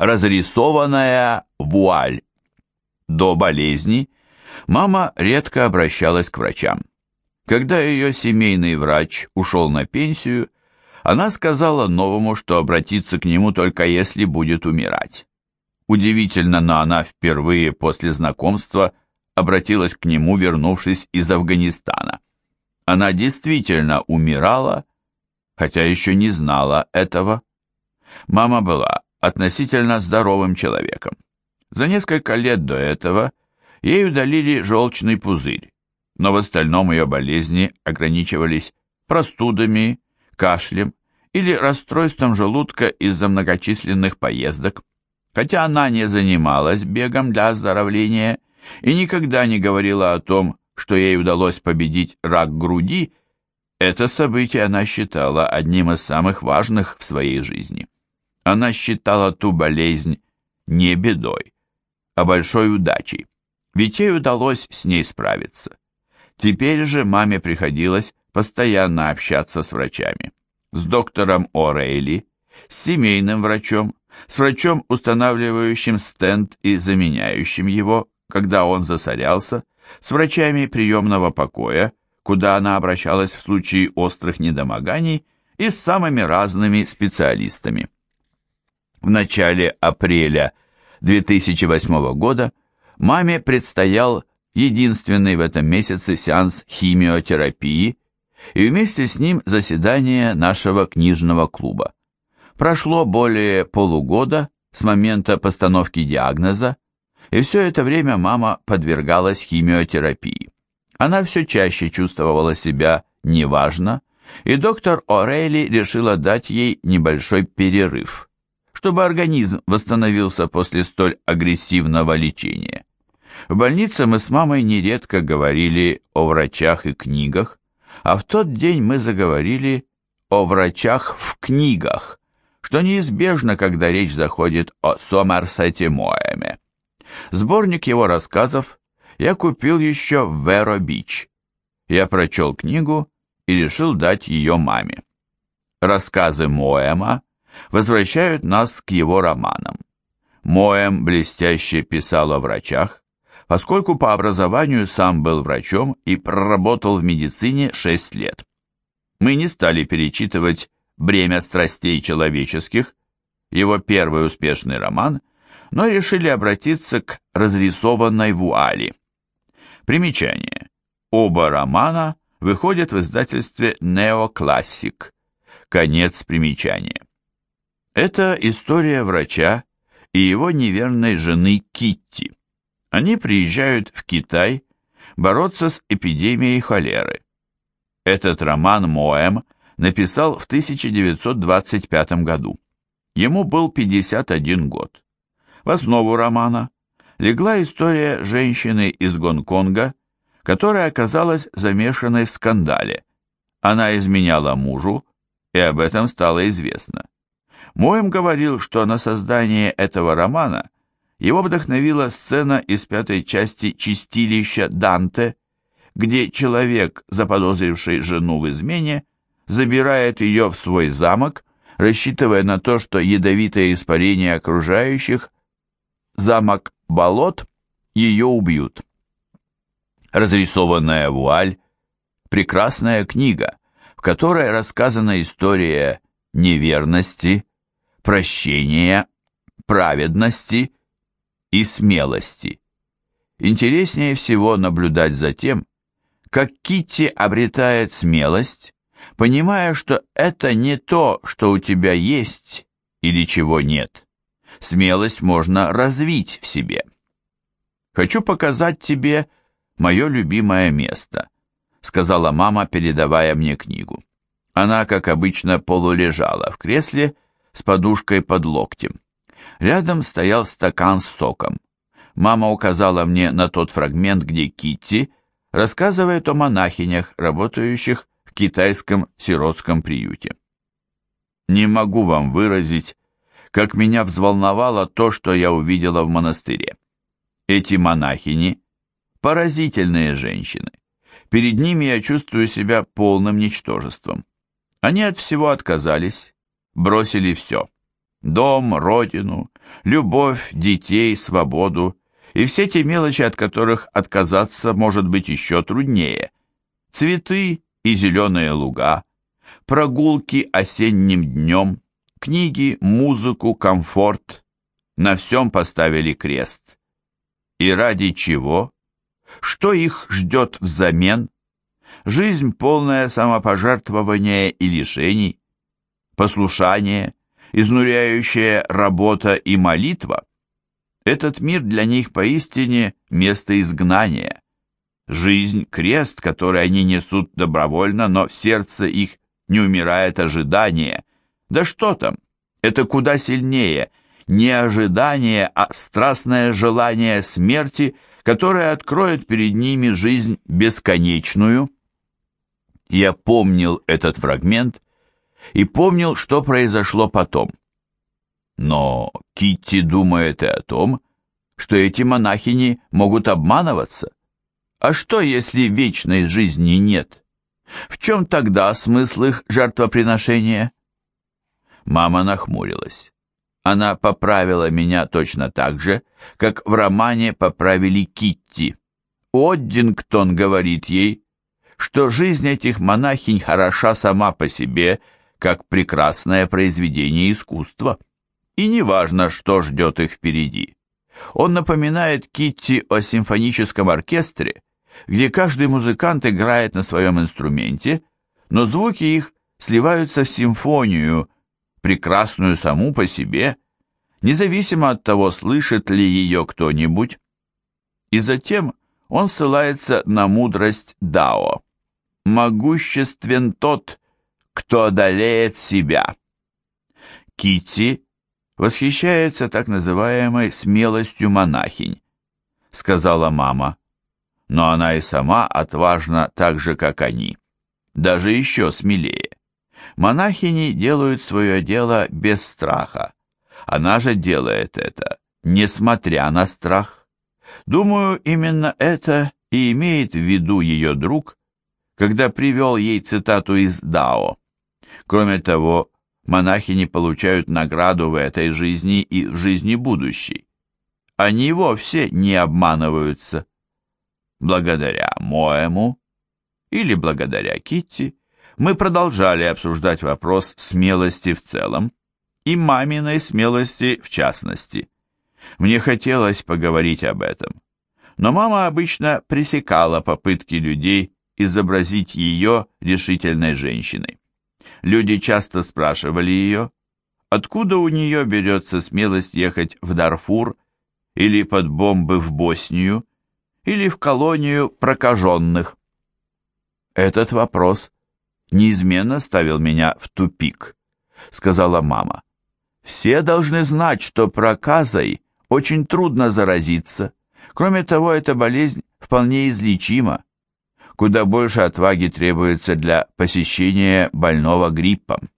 Разрисованная вуаль. До болезни мама редко обращалась к врачам. Когда ее семейный врач ушел на пенсию, она сказала новому, что обратиться к нему только если будет умирать. Удивительно, но она впервые после знакомства обратилась к нему, вернувшись из Афганистана. Она действительно умирала, хотя еще не знала этого. Мама была относительно здоровым человеком. За несколько лет до этого ей удалили желчный пузырь, но в остальном ее болезни ограничивались простудами, кашлем или расстройством желудка из-за многочисленных поездок. Хотя она не занималась бегом для оздоровления и никогда не говорила о том, что ей удалось победить рак груди, это событие она считала одним из самых важных в своей жизни. Она считала ту болезнь не бедой, а большой удачей, ведь ей удалось с ней справиться. Теперь же маме приходилось постоянно общаться с врачами, с доктором О'Рейли, с семейным врачом, с врачом, устанавливающим стенд и заменяющим его, когда он засорялся, с врачами приемного покоя, куда она обращалась в случае острых недомоганий, и с самыми разными специалистами. В начале апреля 2008 года маме предстоял единственный в этом месяце сеанс химиотерапии и вместе с ним заседание нашего книжного клуба. Прошло более полугода с момента постановки диагноза, и все это время мама подвергалась химиотерапии. Она все чаще чувствовала себя неважно, и доктор О'Рейли решила дать ей небольшой перерыв, чтобы организм восстановился после столь агрессивного лечения. В больнице мы с мамой нередко говорили о врачах и книгах, а в тот день мы заговорили о врачах в книгах, что неизбежно, когда речь заходит о Сомерсете Моэме. Сборник его рассказов я купил еще в Веро-Бич. Я прочел книгу и решил дать ее маме. Рассказы Моэма возвращают нас к его романам. Моэм блестяще писал о врачах, поскольку по образованию сам был врачом и проработал в медицине 6 лет. Мы не стали перечитывать «Бремя страстей человеческих», его первый успешный роман, но решили обратиться к разрисованной вуали. Примечание. Оба романа выходят в издательстве «Неоклассик». Конец примечания. Это история врача и его неверной жены Китти. Они приезжают в Китай бороться с эпидемией холеры. Этот роман Моэм написал в 1925 году. Ему был 51 год. В основу романа легла история женщины из Гонконга, которая оказалась замешанной в скандале. Она изменяла мужу, и об этом стало известно. Моем говорил, что на создание этого романа его вдохновила сцена из пятой части «Чистилища Данте», где человек, заподозривший жену в измене, забирает ее в свой замок, рассчитывая на то, что ядовитое испарение окружающих, замок болот, ее убьют. Разрисованная вуаль – прекрасная книга, в которой рассказана история неверности, прощения, праведности и смелости. Интереснее всего наблюдать за тем, как Китти обретает смелость, понимая, что это не то, что у тебя есть или чего нет. Смелость можно развить в себе. «Хочу показать тебе мое любимое место», сказала мама, передавая мне книгу. Она, как обычно, полулежала в кресле с подушкой под локтем. Рядом стоял стакан с соком. Мама указала мне на тот фрагмент, где Китти рассказывает о монахинях, работающих в китайском сиротском приюте. Не могу вам выразить, как меня взволновало то, что я увидела в монастыре. Эти монахини – поразительные женщины. Перед ними я чувствую себя полным ничтожеством. Они от всего отказались, бросили все – дом, родину, Любовь, детей, свободу и все те мелочи, от которых отказаться может быть еще труднее. Цветы и зеленые луга, прогулки осенним днем, книги, музыку, комфорт. На всем поставили крест. И ради чего? Что их ждет взамен? Жизнь полная самопожертвования и лишений, послушание, изнуряющая работа и молитва. Этот мир для них поистине место изгнания. Жизнь – крест, который они несут добровольно, но в сердце их не умирает ожидание. Да что там, это куда сильнее, не ожидание, а страстное желание смерти, которое откроет перед ними жизнь бесконечную. Я помнил этот фрагмент и помнил, что произошло потом. Но Китти думает и о том, что эти монахини могут обманываться. А что, если вечной жизни нет? В чем тогда смысл их жертвоприношения? Мама нахмурилась. Она поправила меня точно так же, как в романе поправили Китти. Оддингтон говорит ей, что жизнь этих монахинь хороша сама по себе, как прекрасное произведение искусства. И неважно, что ждет их впереди. Он напоминает Китти о симфоническом оркестре, где каждый музыкант играет на своем инструменте, но звуки их сливаются в симфонию, прекрасную саму по себе, независимо от того, слышит ли ее кто-нибудь. И затем он ссылается на мудрость Дао. «Могуществен тот, кто одолеет себя». Кити восхищается так называемой смелостью монахинь, сказала мама но она и сама отважна так же, как они, даже еще смелее. Монахини делают свое дело без страха. Она же делает это, несмотря на страх. Думаю, именно это и имеет в виду ее друг, когда привел ей цитату из Дао. Кроме того, монахини получают награду в этой жизни и в жизни будущей. Они вовсе не обманываются благодаря Моему или благодаря Китти, мы продолжали обсуждать вопрос смелости в целом и маминой смелости в частности. Мне хотелось поговорить об этом, но мама обычно пресекала попытки людей изобразить ее решительной женщиной. Люди часто спрашивали ее, откуда у нее берется смелость ехать в Дарфур или под бомбы в Боснию, или в колонию прокаженных? Этот вопрос неизменно ставил меня в тупик, сказала мама. Все должны знать, что проказой очень трудно заразиться. Кроме того, эта болезнь вполне излечима. Куда больше отваги требуется для посещения больного гриппом.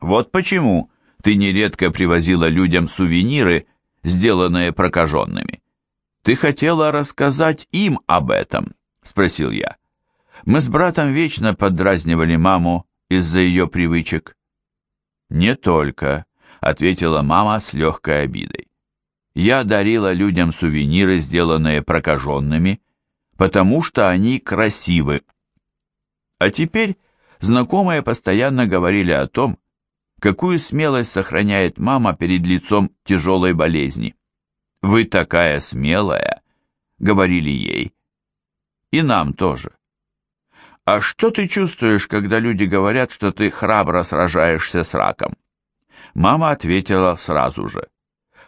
Вот почему ты нередко привозила людям сувениры, сделанные прокаженными. «Ты хотела рассказать им об этом?» — спросил я. Мы с братом вечно подразнивали маму из-за ее привычек. «Не только», — ответила мама с легкой обидой. «Я дарила людям сувениры, сделанные прокаженными, потому что они красивы». А теперь знакомые постоянно говорили о том, какую смелость сохраняет мама перед лицом тяжелой болезни. «Вы такая смелая», — говорили ей. И нам тоже. «А что ты чувствуешь, когда люди говорят, что ты храбро сражаешься с раком?» Мама ответила сразу же.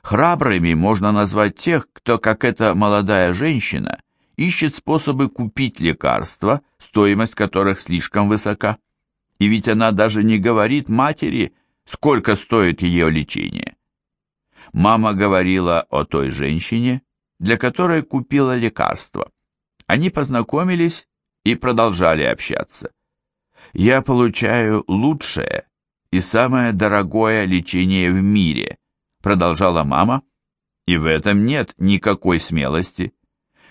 «Храбрыми можно назвать тех, кто, как эта молодая женщина, ищет способы купить лекарства, стоимость которых слишком высока. И ведь она даже не говорит матери, сколько стоит ее лечение. Мама говорила о той женщине, для которой купила лекарство. Они познакомились и продолжали общаться. «Я получаю лучшее и самое дорогое лечение в мире», продолжала мама, и в этом нет никакой смелости.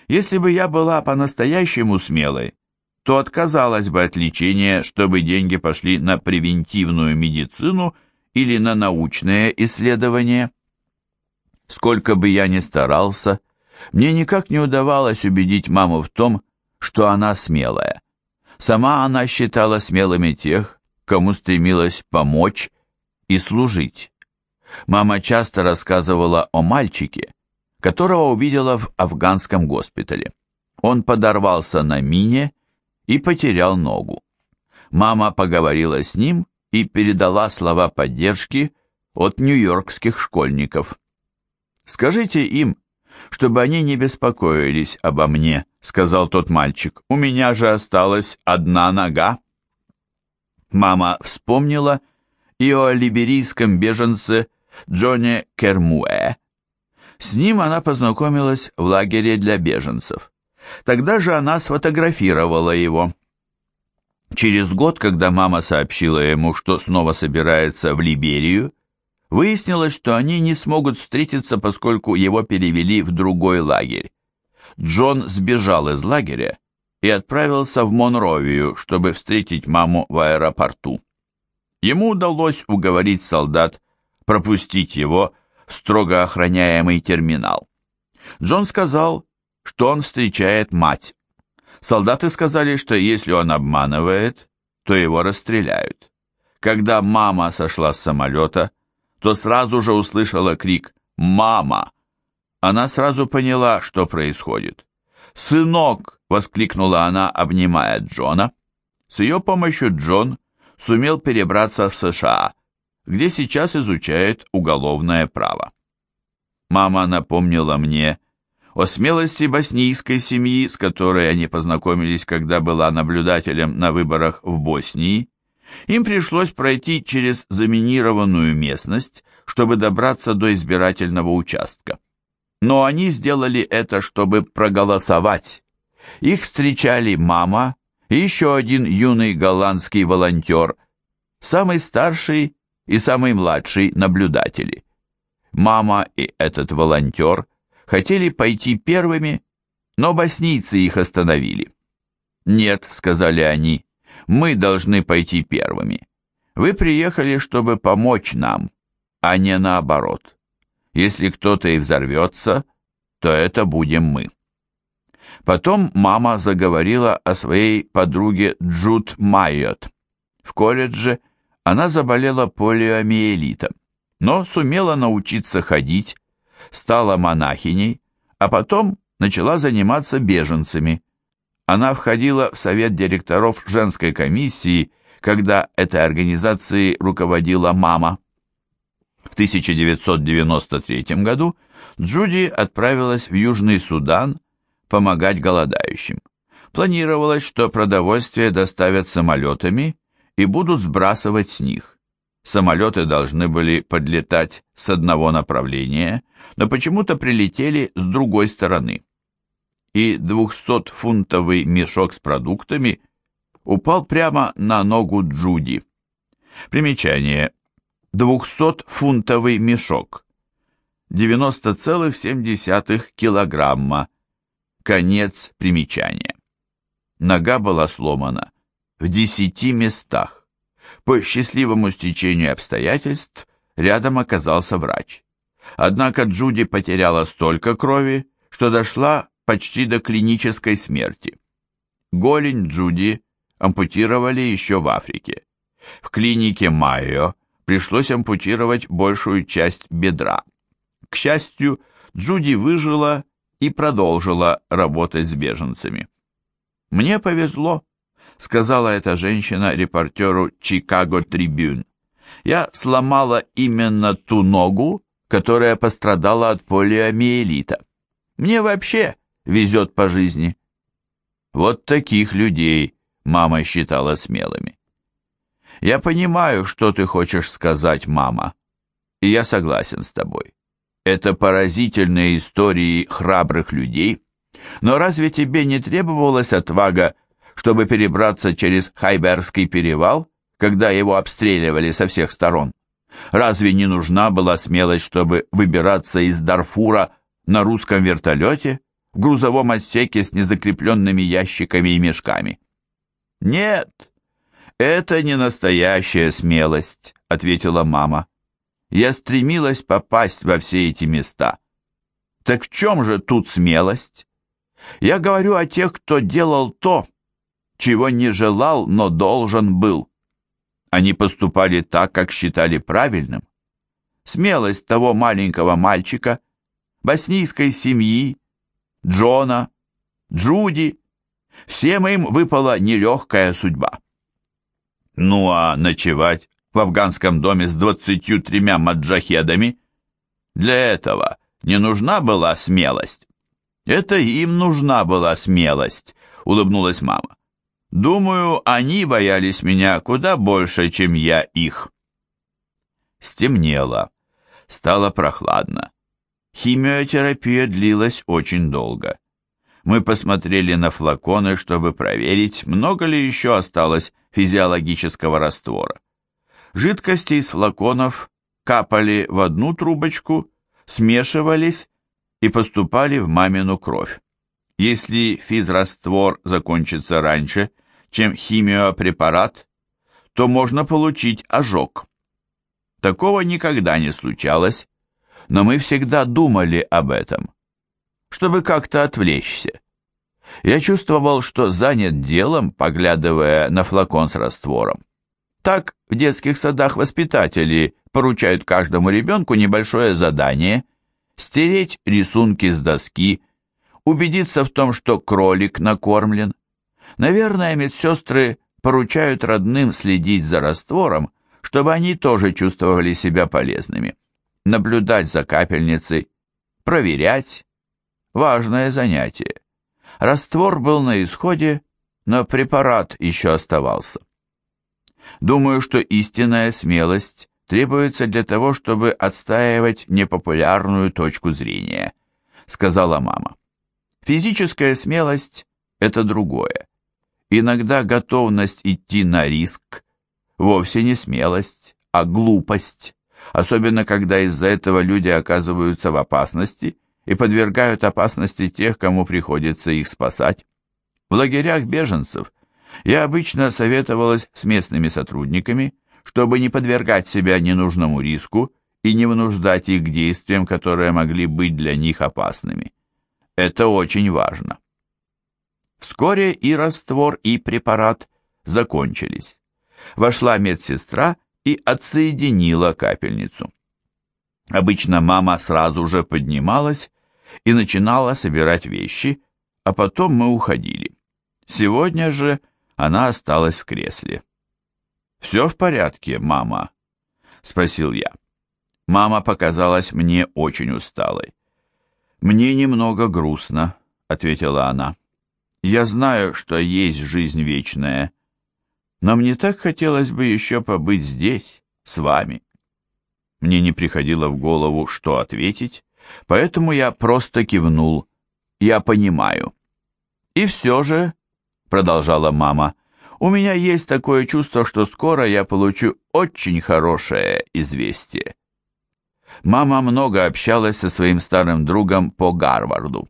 Если бы я была по-настоящему смелой, то отказалась бы от лечения, чтобы деньги пошли на превентивную медицину или на научные исследования. Сколько бы я ни старался, мне никак не удавалось убедить маму в том, что она смелая. Сама она считала смелыми тех, кому стремилась помочь и служить. Мама часто рассказывала о мальчике, которого увидела в афганском госпитале. Он подорвался на мине и потерял ногу. Мама поговорила с ним и передала слова поддержки от нью-йоркских школьников. «Скажите им, чтобы они не беспокоились обо мне», — сказал тот мальчик. «У меня же осталась одна нога». Мама вспомнила и о либерийском беженце Джоне Кермуэ. С ним она познакомилась в лагере для беженцев. Тогда же она сфотографировала его. Через год, когда мама сообщила ему, что снова собирается в Либерию, выяснилось, что они не смогут встретиться, поскольку его перевели в другой лагерь. Джон сбежал из лагеря и отправился в Монровию, чтобы встретить маму в аэропорту. Ему удалось уговорить солдат пропустить его строго охраняемый терминал. Джон сказал, что он встречает мать. Солдаты сказали, что если он обманывает, то его расстреляют. Когда мама сошла с самолета, то сразу же услышала крик «Мама!». Она сразу поняла, что происходит. «Сынок!» — воскликнула она, обнимая Джона. С ее помощью Джон сумел перебраться в США, где сейчас изучает уголовное право. Мама напомнила мне о смелости боснийской семьи, с которой они познакомились, когда была наблюдателем на выборах в Боснии. Им пришлось пройти через заминированную местность, чтобы добраться до избирательного участка. Но они сделали это, чтобы проголосовать. Их встречали мама и еще один юный голландский волонтер, самый старший и самый младший наблюдатели. Мама и этот волонтер хотели пойти первыми, но боснийцы их остановили. «Нет», — сказали они, — «мы должны пойти первыми. Вы приехали, чтобы помочь нам, а не наоборот. Если кто-то и взорвется, то это будем мы». Потом мама заговорила о своей подруге Джуд Майот. В колледже она заболела полиомиелитом, но сумела научиться ходить стала монахиней, а потом начала заниматься беженцами. Она входила в совет директоров женской комиссии, когда этой организацией руководила мама. В 1993 году Джуди отправилась в Южный Судан помогать голодающим. Планировалось, что продовольствие доставят самолетами и будут сбрасывать с них. Самолеты должны были подлетать с одного направления, но почему-то прилетели с другой стороны. И двухсотфунтовый мешок с продуктами упал прямо на ногу Джуди. Примечание. Двухсотфунтовый мешок. 90,7 килограмма. Конец примечания. Нога была сломана в десяти местах. По счастливому стечению обстоятельств рядом оказался врач. Однако Джуди потеряла столько крови, что дошла почти до клинической смерти. Голень Джуди ампутировали еще в Африке. В клинике Майо пришлось ампутировать большую часть бедра. К счастью, Джуди выжила и продолжила работать с беженцами. Мне повезло сказала эта женщина репортеру «Чикаго Трибюн». «Я сломала именно ту ногу, которая пострадала от полиомиелита. Мне вообще везет по жизни». Вот таких людей мама считала смелыми. «Я понимаю, что ты хочешь сказать, мама, и я согласен с тобой. Это поразительные истории храбрых людей, но разве тебе не требовалась отвага чтобы перебраться через Хайберский перевал, когда его обстреливали со всех сторон? Разве не нужна была смелость, чтобы выбираться из Дарфура на русском вертолете в грузовом отсеке с незакрепленными ящиками и мешками? Нет, это не настоящая смелость, ответила мама. Я стремилась попасть во все эти места. Так в чем же тут смелость? Я говорю о тех, кто делал то, чего не желал, но должен был. Они поступали так, как считали правильным. Смелость того маленького мальчика, боснийской семьи, Джона, Джуди, всем им выпала нелегкая судьба. Ну а ночевать в афганском доме с двадцатью тремя маджахедами? Для этого не нужна была смелость. Это им нужна была смелость, улыбнулась мама. Думаю, они боялись меня куда больше, чем я их. Стемнело. Стало прохладно. Химиотерапия длилась очень долго. Мы посмотрели на флаконы, чтобы проверить, много ли еще осталось физиологического раствора. Жидкости из флаконов капали в одну трубочку, смешивались и поступали в мамину кровь. Если физраствор закончится раньше, чем химиопрепарат, то можно получить ожог. Такого никогда не случалось, но мы всегда думали об этом, чтобы как-то отвлечься. Я чувствовал, что занят делом, поглядывая на флакон с раствором. Так в детских садах воспитатели поручают каждому ребенку небольшое задание – стереть рисунки с доски, убедиться в том, что кролик накормлен. Наверное, медсестры поручают родным следить за раствором, чтобы они тоже чувствовали себя полезными. Наблюдать за капельницей, проверять – важное занятие. Раствор был на исходе, но препарат еще оставался. Думаю, что истинная смелость требуется для того, чтобы отстаивать непопулярную точку зрения, сказала мама. Физическая смелость – это другое. Иногда готовность идти на риск вовсе не смелость, а глупость, особенно когда из-за этого люди оказываются в опасности и подвергают опасности тех, кому приходится их спасать. В лагерях беженцев я обычно советовалась с местными сотрудниками, чтобы не подвергать себя ненужному риску и не вынуждать их к действиям, которые могли быть для них опасными. Это очень важно. Вскоре и раствор, и препарат закончились. Вошла медсестра и отсоединила капельницу. Обычно мама сразу же поднималась и начинала собирать вещи, а потом мы уходили. Сегодня же она осталась в кресле. «Все в порядке, мама?» — спросил я. Мама показалась мне очень усталой. «Мне немного грустно», — ответила она. «Я знаю, что есть жизнь вечная, но мне так хотелось бы еще побыть здесь, с вами». Мне не приходило в голову, что ответить, поэтому я просто кивнул. «Я понимаю». «И все же», — продолжала мама, — «у меня есть такое чувство, что скоро я получу очень хорошее известие». Мама много общалась со своим старым другом по Гарварду.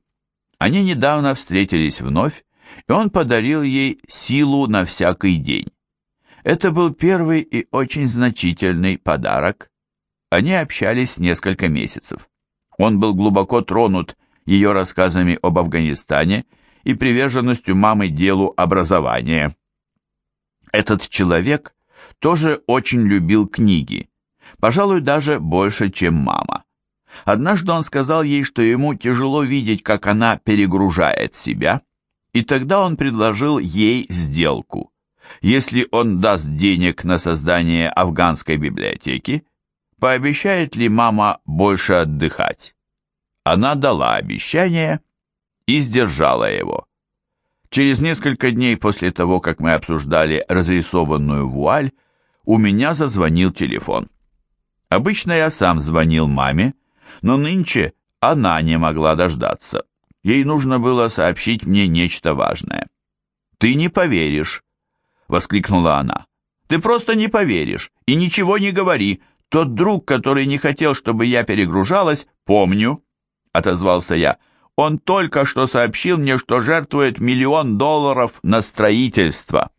Они недавно встретились вновь, и он подарил ей силу на всякий день. Это был первый и очень значительный подарок. Они общались несколько месяцев. Он был глубоко тронут ее рассказами об Афганистане и приверженностью мамы делу образования. Этот человек тоже очень любил книги, пожалуй, даже больше, чем мама. Однажды он сказал ей, что ему тяжело видеть, как она перегружает себя, и тогда он предложил ей сделку. Если он даст денег на создание афганской библиотеки, пообещает ли мама больше отдыхать? Она дала обещание и сдержала его. Через несколько дней после того, как мы обсуждали разрисованную вуаль, у меня зазвонил телефон. Обычно я сам звонил маме, но нынче она не могла дождаться. Ей нужно было сообщить мне нечто важное. «Ты не поверишь», — воскликнула она. «Ты просто не поверишь и ничего не говори, тот друг, который не хотел, чтобы я перегружалась, помню, отозвался я. Он только что сообщил мне, что жертвует миллион долларов на строительство.